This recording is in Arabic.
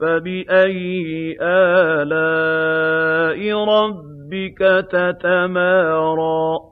فَبِأَيِّ آلَاءِ رَبِّكَ تَتَمَارَىٰ؟